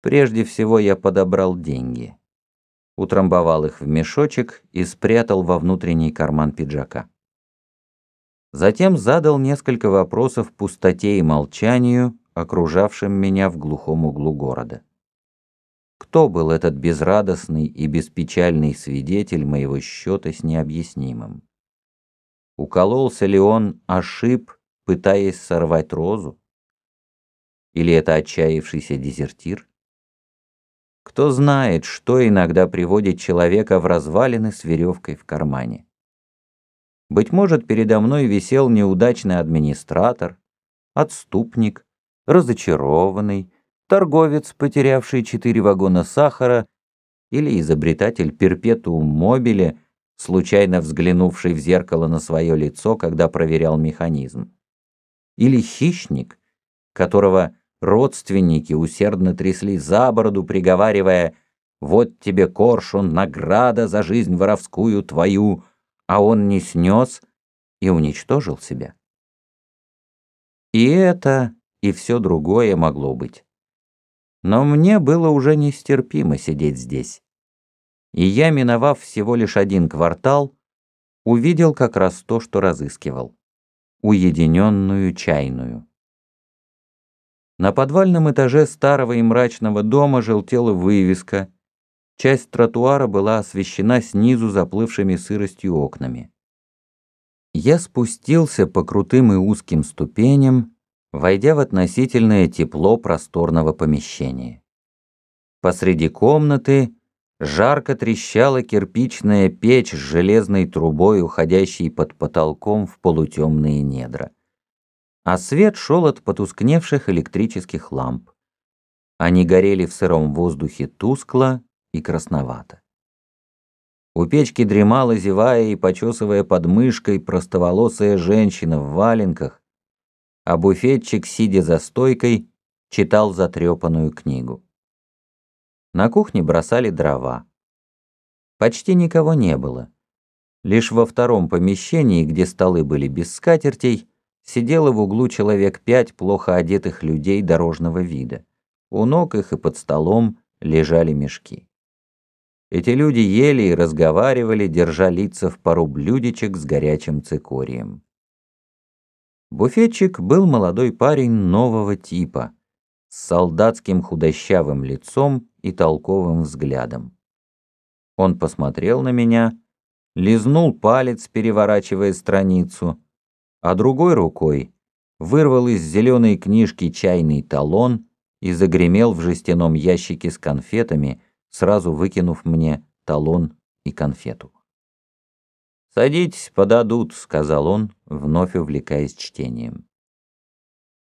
Прежде всего я подобрал деньги. Утрамбовал их в мешочек и спрятал во внутренний карман пиджака. Затем задал несколько вопросов пустоте и молчанию, окружавшим меня в глухом углу города. Кто был этот безрадостный и беспечальный свидетель моего счета с необъяснимым? Укололся ли он, ошиб, пытаясь сорвать розу? Или это отчаявшийся дезертир? Кто знает, что иногда приводит человека в развалины с веревкой в кармане. Быть может, передо мной висел неудачный администратор, отступник, разочарованный, торговец, потерявший четыре вагона сахара, или изобретатель перпетуум мобиле, случайно взглянувший в зеркало на свое лицо, когда проверял механизм. Или хищник, которого родственники усердно трясли за бороду, приговаривая «Вот тебе, коршун, награда за жизнь воровскую твою», а он не снес и уничтожил себя. И это, и все другое могло быть. Но мне было уже нестерпимо сидеть здесь. И я, миновав всего лишь один квартал, увидел как раз то, что разыскивал. Уединенную чайную. На подвальном этаже старого и мрачного дома желтела вывеска. Часть тротуара была освещена снизу заплывшими сыростью окнами. Я спустился по крутым и узким ступеням, войдя в относительное тепло просторного помещения. Посреди комнаты жарко трещала кирпичная печь с железной трубой, уходящей под потолком в полутемные недра а свет шел от потускневших электрических ламп. Они горели в сыром воздухе тускло и красновато. У печки дремала, зевая и почесывая подмышкой, простоволосая женщина в валенках, а буфетчик, сидя за стойкой, читал затрепанную книгу. На кухне бросали дрова. Почти никого не было. Лишь во втором помещении, где столы были без скатертей, сидело в углу человек пять плохо одетых людей дорожного вида. У ног их и под столом лежали мешки. Эти люди ели и разговаривали, держа лица в пару блюдечек с горячим цикорием. Буфетчик был молодой парень нового типа, с солдатским худощавым лицом и толковым взглядом. Он посмотрел на меня, лизнул палец, переворачивая страницу, а другой рукой вырвал из зеленой книжки чайный талон и загремел в жестяном ящике с конфетами, сразу выкинув мне талон и конфету. «Садитесь, подадут», — сказал он, вновь увлекаясь чтением.